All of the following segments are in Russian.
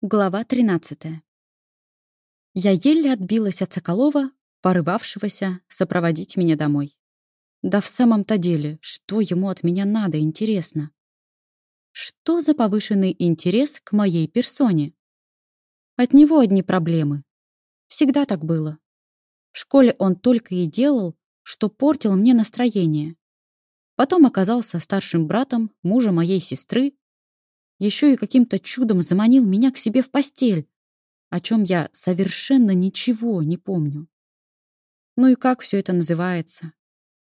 Глава 13. Я еле отбилась от Соколова, порывавшегося сопроводить меня домой. Да в самом-то деле, что ему от меня надо, интересно? Что за повышенный интерес к моей персоне? От него одни проблемы. Всегда так было. В школе он только и делал, что портил мне настроение. Потом оказался старшим братом мужа моей сестры, еще и каким-то чудом заманил меня к себе в постель, о чем я совершенно ничего не помню. Ну и как все это называется?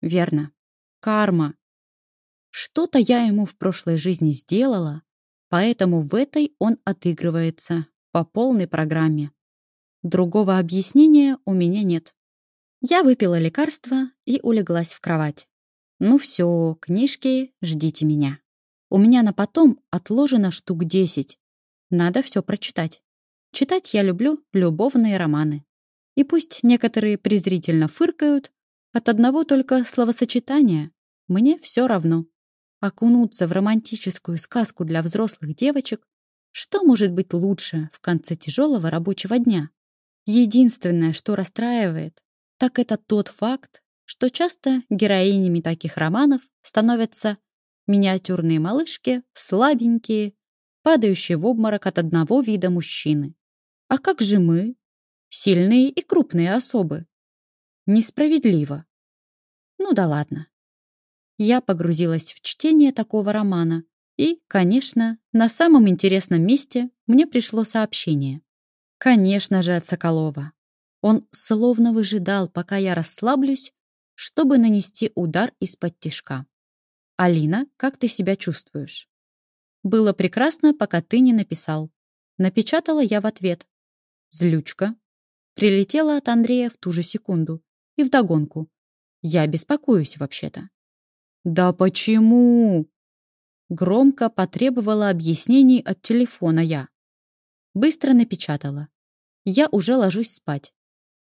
Верно. Карма. Что-то я ему в прошлой жизни сделала, поэтому в этой он отыгрывается по полной программе. Другого объяснения у меня нет. Я выпила лекарство и улеглась в кровать. Ну все, книжки, ждите меня. У меня на потом отложено штук десять. Надо все прочитать. Читать я люблю любовные романы. И пусть некоторые презрительно фыркают, от одного только словосочетания мне все равно. Окунуться в романтическую сказку для взрослых девочек, что может быть лучше в конце тяжелого рабочего дня? Единственное, что расстраивает, так это тот факт, что часто героинями таких романов становятся Миниатюрные малышки, слабенькие, падающие в обморок от одного вида мужчины. А как же мы? Сильные и крупные особы. Несправедливо. Ну да ладно. Я погрузилась в чтение такого романа, и, конечно, на самом интересном месте мне пришло сообщение. Конечно же, от Соколова. Он словно выжидал, пока я расслаблюсь, чтобы нанести удар из-под тишка. «Алина, как ты себя чувствуешь?» «Было прекрасно, пока ты не написал». Напечатала я в ответ. «Злючка». Прилетела от Андрея в ту же секунду. И вдогонку. «Я беспокоюсь вообще-то». «Да почему?» Громко потребовала объяснений от телефона я. Быстро напечатала. Я уже ложусь спать.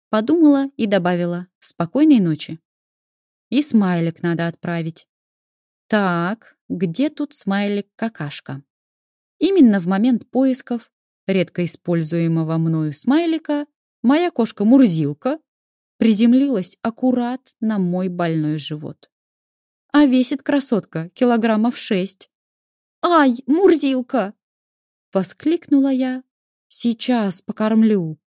Подумала и добавила «Спокойной ночи». И смайлик надо отправить. Так, где тут смайлик-какашка? Именно в момент поисков редко используемого мною смайлика моя кошка-мурзилка приземлилась аккурат на мой больной живот. А весит красотка килограммов шесть. «Ай, Мурзилка!» Воскликнула я. «Сейчас покормлю».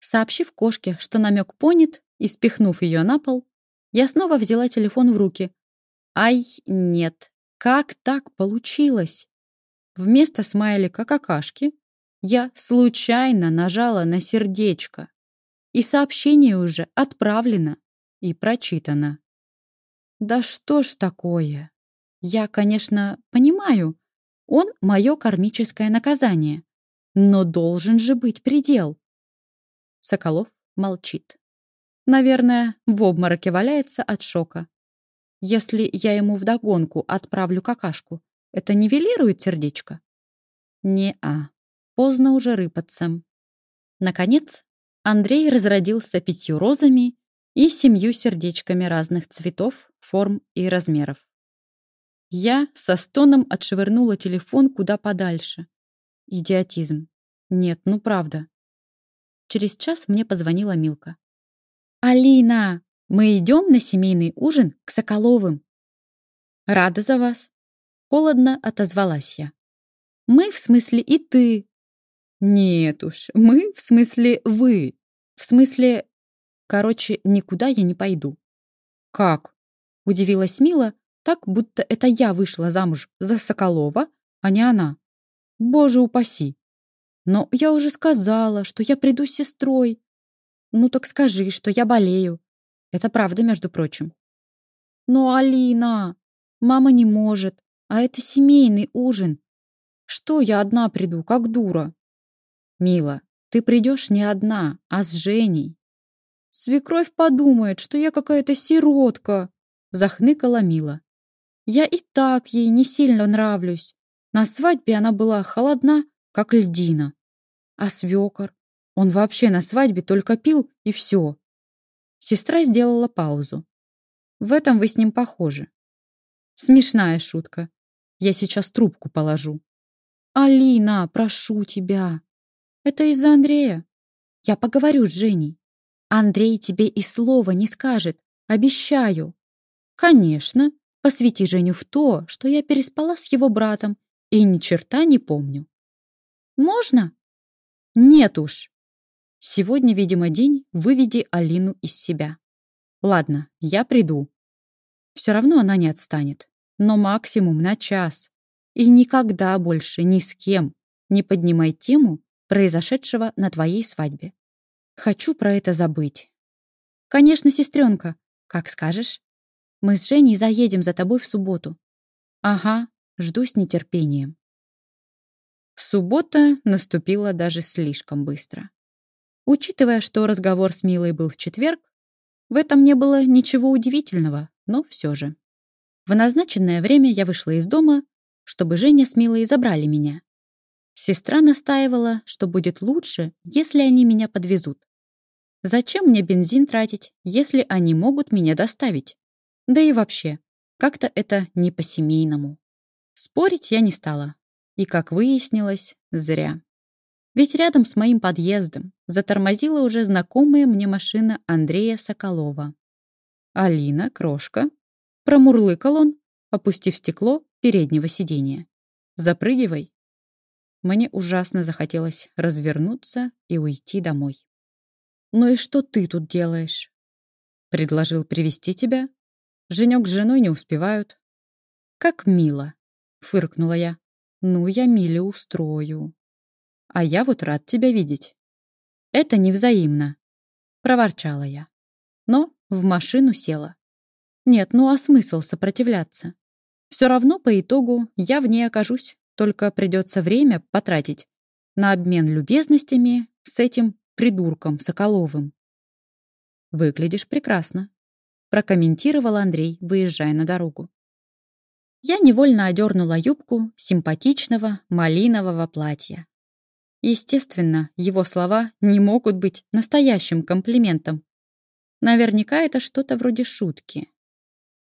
Сообщив кошке, что намек понят, и спихнув ее на пол, я снова взяла телефон в руки, Ай, нет. Как так получилось? Вместо смайлика какашки я случайно нажала на сердечко. И сообщение уже отправлено и прочитано. Да что ж такое? Я, конечно, понимаю, он мое кармическое наказание. Но должен же быть предел. Соколов молчит. Наверное, в обмороке валяется от шока. Если я ему вдогонку отправлю какашку, это нивелирует сердечко? Не-а. Поздно уже рыпаться. Наконец, Андрей разродился пятью розами и семью сердечками разных цветов, форм и размеров. Я со стоном отшвырнула телефон куда подальше. Идиотизм. Нет, ну правда. Через час мне позвонила Милка. «Алина, мы идем на семейный ужин к Соколовым. Рада за вас. Холодно отозвалась я. Мы в смысле и ты. Нет уж, мы в смысле вы. В смысле... Короче, никуда я не пойду. Как? Удивилась Мила, так, будто это я вышла замуж за Соколова, а не она. Боже упаси. Но я уже сказала, что я приду с сестрой. Ну так скажи, что я болею. Это правда, между прочим. Но, Алина, мама не может, а это семейный ужин. Что я одна приду, как дура? Мила, ты придешь не одна, а с Женей. Свекровь подумает, что я какая-то сиротка, захныкала Мила. Я и так ей не сильно нравлюсь. На свадьбе она была холодна, как льдина. А свекор? Он вообще на свадьбе только пил и все. Сестра сделала паузу. В этом вы с ним похожи. Смешная шутка. Я сейчас трубку положу. Алина, прошу тебя. Это из-за Андрея. Я поговорю с Женей. Андрей тебе и слова не скажет. Обещаю. Конечно. Посвяти Женю в то, что я переспала с его братом и ни черта не помню. Можно? Нет уж. Сегодня, видимо, день выведи Алину из себя. Ладно, я приду. Все равно она не отстанет. Но максимум на час. И никогда больше ни с кем не поднимай тему произошедшего на твоей свадьбе. Хочу про это забыть. Конечно, сестренка, как скажешь. Мы с Женей заедем за тобой в субботу. Ага, жду с нетерпением. Суббота наступила даже слишком быстро. Учитывая, что разговор с Милой был в четверг, в этом не было ничего удивительного, но все же. В назначенное время я вышла из дома, чтобы Женя с Милой забрали меня. Сестра настаивала, что будет лучше, если они меня подвезут. Зачем мне бензин тратить, если они могут меня доставить? Да и вообще, как-то это не по-семейному. Спорить я не стала. И, как выяснилось, зря. Ведь рядом с моим подъездом затормозила уже знакомая мне машина Андрея Соколова. «Алина, крошка», — промурлыкал он, опустив стекло переднего сиденья. «Запрыгивай». Мне ужасно захотелось развернуться и уйти домой. «Ну и что ты тут делаешь?» «Предложил привести тебя. Женек с женой не успевают». «Как мило», — фыркнула я. «Ну, я Миле устрою». «А я вот рад тебя видеть». «Это невзаимно», — проворчала я. Но в машину села. Нет, ну а смысл сопротивляться? Все равно по итогу я в ней окажусь, только придется время потратить на обмен любезностями с этим придурком Соколовым. «Выглядишь прекрасно», — прокомментировал Андрей, выезжая на дорогу. Я невольно одернула юбку симпатичного малинового платья. Естественно, его слова не могут быть настоящим комплиментом. Наверняка это что-то вроде шутки.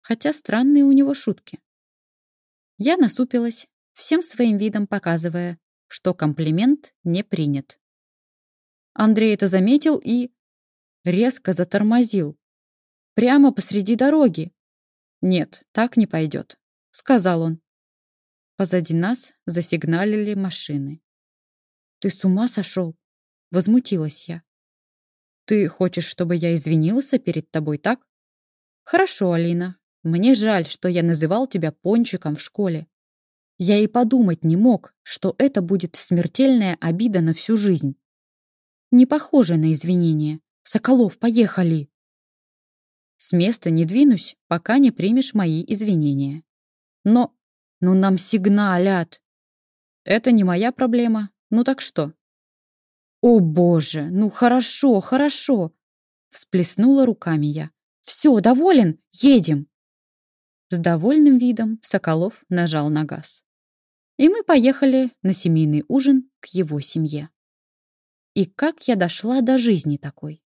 Хотя странные у него шутки. Я насупилась, всем своим видом показывая, что комплимент не принят. Андрей это заметил и резко затормозил. Прямо посреди дороги. Нет, так не пойдет сказал он. Позади нас засигналили машины. «Ты с ума сошел?» — возмутилась я. «Ты хочешь, чтобы я извинился перед тобой, так?» «Хорошо, Алина. Мне жаль, что я называл тебя пончиком в школе. Я и подумать не мог, что это будет смертельная обида на всю жизнь. Не похоже на извинение. Соколов, поехали!» «С места не двинусь, пока не примешь мои извинения», но... Ну нам сигналят. Это не моя проблема. Ну так что? О боже, ну хорошо, хорошо. Всплеснула руками я. Все, доволен? Едем. С довольным видом Соколов нажал на газ. И мы поехали на семейный ужин к его семье. И как я дошла до жизни такой?